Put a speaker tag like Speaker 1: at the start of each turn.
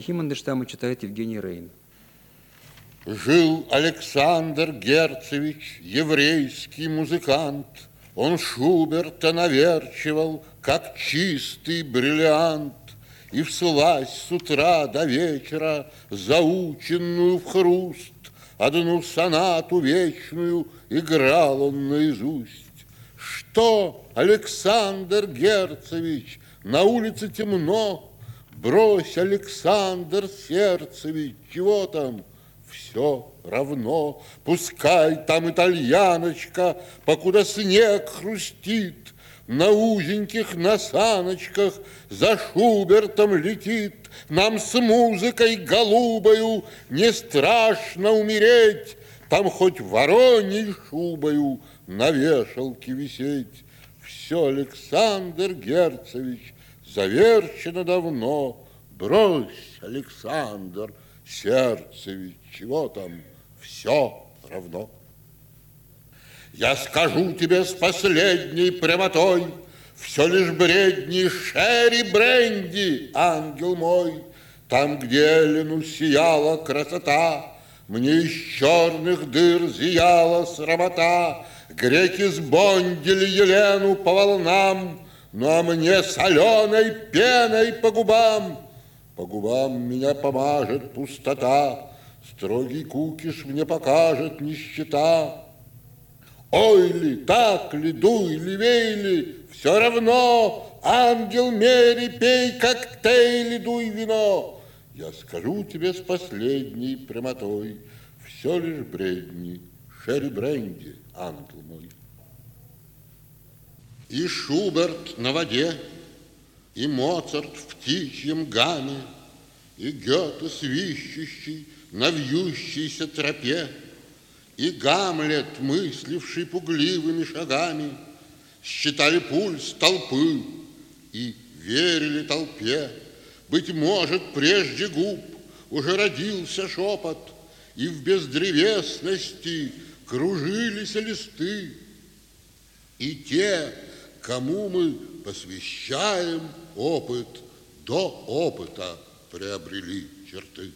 Speaker 1: Стихи Мандельштама читает Евгений Рейн.
Speaker 2: Жил Александр Герцевич, еврейский музыкант. Он Шуберта наверчивал, как чистый бриллиант. И вслась с утра до вечера заученную в хруст Одну сонату вечную играл он наизусть. Что, Александр Герцевич, на улице темно, Брось, Александр Сердцевич, чего там? Все равно, пускай там итальяночка, Покуда снег хрустит, На узеньких насаночках За Шубертом летит. Нам с музыкой голубою Не страшно умереть, Там хоть вороней шубою На вешалке висеть. Все, Александр Герцевич, завершено давно. Брось, Александр Сердцевич, чего там, все равно. Я скажу тебе с последней прямотой, Все лишь бредни Шерри Бренди, ангел мой. Там, где Элену сияла красота, Мне из черных дыр зияла срамота, Греки сбондили Елену по волнам, А мне соленой пеной по губам. По губам меня помажет пустота, Строгий кукиш мне покажет нищета. Ой ли, так ли, дуй ли, вей ли, все равно, ангел Мери, пей коктейли, дуй вино. Я скажу тебе с последней прямотой, все лишь бредни, Шерри Бренди, ангел мой. И Шуберт на воде, и Моцарт в птичьем гаме, и Гёте свищущий на вьющейся тропе, и Гамлет, мысливший пугливыми шагами, Считали пульс толпы и верили толпе. Быть может, прежде губ уже родился шепот, И в бездревесности кружились листы. И те, кому мы посвящаем опыт, до опыта приобрели черты.